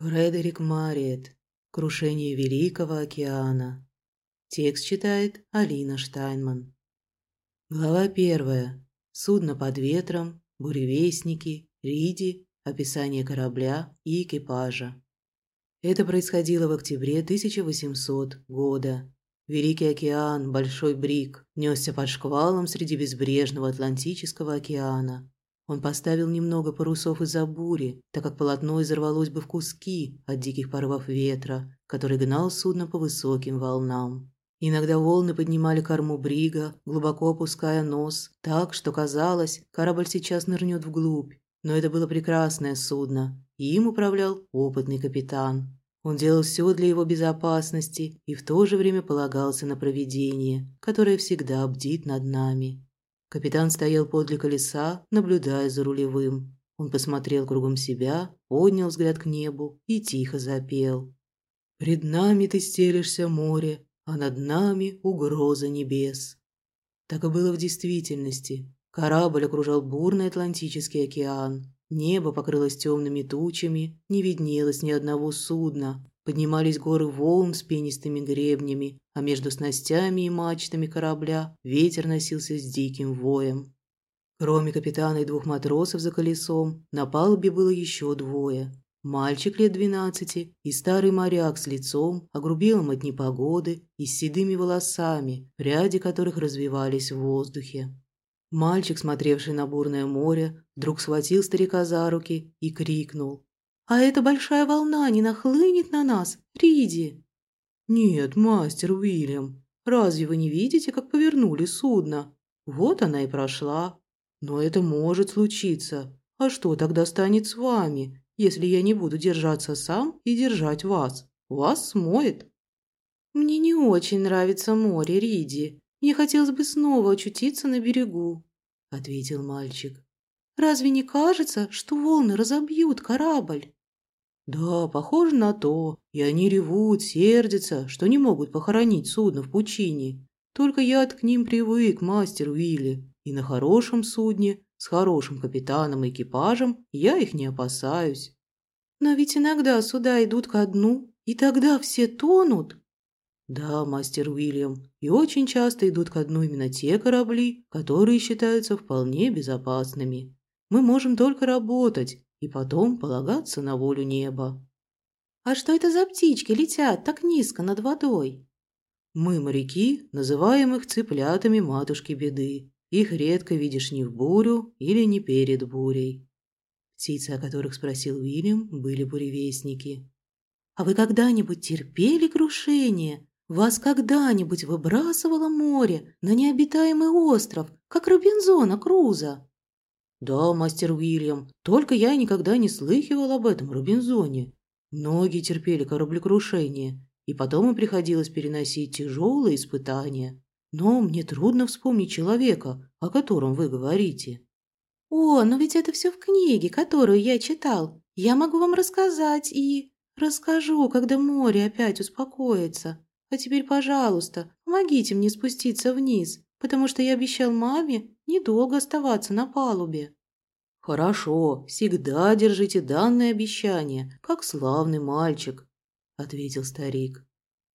Фредерик Мариет. Крушение Великого океана. Текст читает Алина Штайнман. Глава первая. Судно под ветром, буревестники, риди, описание корабля и экипажа. Это происходило в октябре 1800 года. Великий океан, Большой Брик, несся под шквалом среди безбрежного Атлантического океана. Он поставил немного парусов из-за бури, так как полотно изорвалось бы в куски от диких порывов ветра, который гнал судно по высоким волнам. Иногда волны поднимали корму брига, глубоко опуская нос, так, что казалось, корабль сейчас нырнет вглубь. Но это было прекрасное судно, и им управлял опытный капитан. Он делал все для его безопасности и в то же время полагался на провидение, которое всегда бдит над нами. Капитан стоял подле колеса, наблюдая за рулевым. Он посмотрел кругом себя, поднял взгляд к небу и тихо запел. «Пред нами ты стелишься море, а над нами угроза небес». Так и было в действительности. Корабль окружал бурный Атлантический океан. Небо покрылось темными тучами, не виднелось ни одного судна. Поднимались горы волн с пенистыми гребнями, а между снастями и мачтами корабля ветер носился с диким воем. Кроме капитана и двух матросов за колесом, на палубе было еще двое. Мальчик лет двенадцати и старый моряк с лицом, огрубелым от непогоды и с седыми волосами, пряди которых развивались в воздухе. Мальчик, смотревший на бурное море, вдруг схватил старика за руки и крикнул. «А эта большая волна не нахлынет на нас, Риди?» «Нет, мастер Уильям, разве вы не видите, как повернули судно? Вот она и прошла. Но это может случиться. А что тогда станет с вами, если я не буду держаться сам и держать вас? Вас смоет». «Мне не очень нравится море, Риди», мне хотелось бы снова очутиться на берегу», — ответил мальчик. «Разве не кажется, что волны разобьют корабль?» «Да, похоже на то. И они ревут, сердятся, что не могут похоронить судно в пучине. Только я к ним привык, мастер Уилли. И на хорошем судне, с хорошим капитаном и экипажем, я их не опасаюсь». «Но ведь иногда суда идут ко дну, и тогда все тонут», да, мастер Уильям, и очень часто идут ко дну именно те корабли, которые считаются вполне безопасными. Мы можем только работать и потом полагаться на волю неба. А что это за птички летят так низко над водой? Мы, моряки, называем их цыплятами матушки беды. Их редко видишь ни в бурю или не перед бурей. Птицы, о которых спросил Уильям, были буревестники. «А вы когда-нибудь терпели крушение?» Вас когда-нибудь выбрасывало море на необитаемый остров, как Робинзона Круза?» «Да, мастер Уильям, только я никогда не слыхивал об этом Робинзоне. Многие терпели кораблекрушение, и потом им приходилось переносить тяжелые испытания. Но мне трудно вспомнить человека, о котором вы говорите». «О, но ведь это все в книге, которую я читал. Я могу вам рассказать и... Расскажу, когда море опять успокоится. А теперь, пожалуйста, помогите мне спуститься вниз, потому что я обещал маме недолго оставаться на палубе». «Хорошо, всегда держите данное обещание, как славный мальчик», – ответил старик.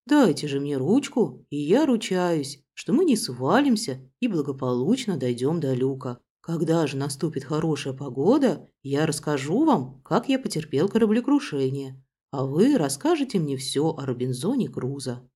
«Дайте же мне ручку, и я ручаюсь, что мы не свалимся и благополучно дойдем до люка. Когда же наступит хорошая погода, я расскажу вам, как я потерпел кораблекрушение, а вы расскажете мне все о Робинзоне Круза».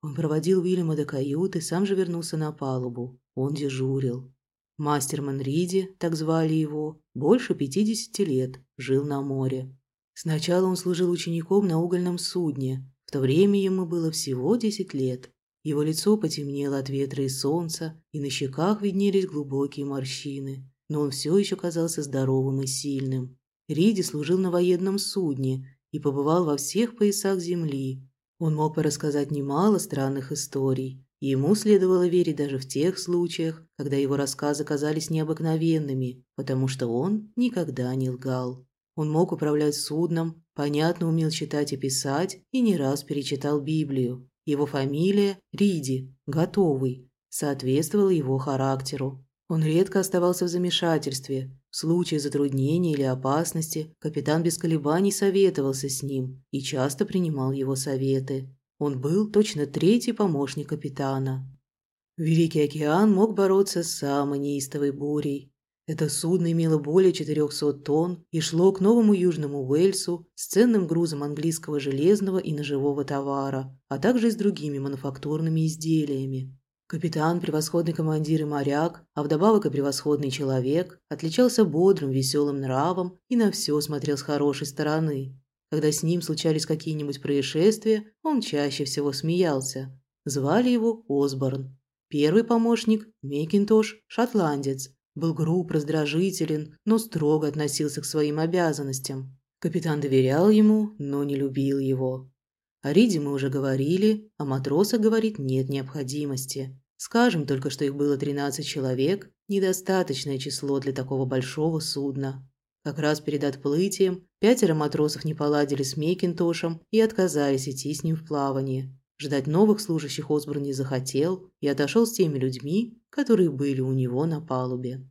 Он проводил Уильяма до каюты, сам же вернулся на палубу. Он дежурил. Мастер Манриди, так звали его, больше пятидесяти лет, жил на море. Сначала он служил учеником на угольном судне. В то время ему было всего десять лет. Его лицо потемнело от ветра и солнца, и на щеках виднелись глубокие морщины. Но он все еще казался здоровым и сильным. Риди служил на военном судне и побывал во всех поясах земли, он мог бы рассказать немало странных историй, и ему следовало верить даже в тех случаях, когда его рассказы казались необыкновенными, потому что он никогда не лгал. Он мог управлять судном, понятно умел читать и писать, и не раз перечитал Библию. Его фамилия – Риди, готовый, соответствовала его характеру. Он редко оставался в замешательстве. В случае затруднения или опасности капитан без колебаний советовался с ним и часто принимал его советы. Он был точно третий помощник капитана. Великий океан мог бороться с самой неистовой бурей. Это судно имело более 400 тонн и шло к Новому Южному Уэльсу с ценным грузом английского железного и ножевого товара, а также с другими мануфактурными изделиями. Капитан, превосходный командир и моряк, а вдобавок и превосходный человек, отличался бодрым, веселым нравом и на все смотрел с хорошей стороны. Когда с ним случались какие-нибудь происшествия, он чаще всего смеялся. Звали его Осборн. Первый помощник, Мекинтош, шотландец, был груб, раздражителен, но строго относился к своим обязанностям. Капитан доверял ему, но не любил его. О Риде мы уже говорили, а матроса говорить нет необходимости. Скажем только, что их было 13 человек, недостаточное число для такого большого судна. Как раз перед отплытием пятеро матросов не поладили с Мейкинтошем и отказались идти с ним в плавание. Ждать новых служащих Осборн не захотел и отошел с теми людьми, которые были у него на палубе.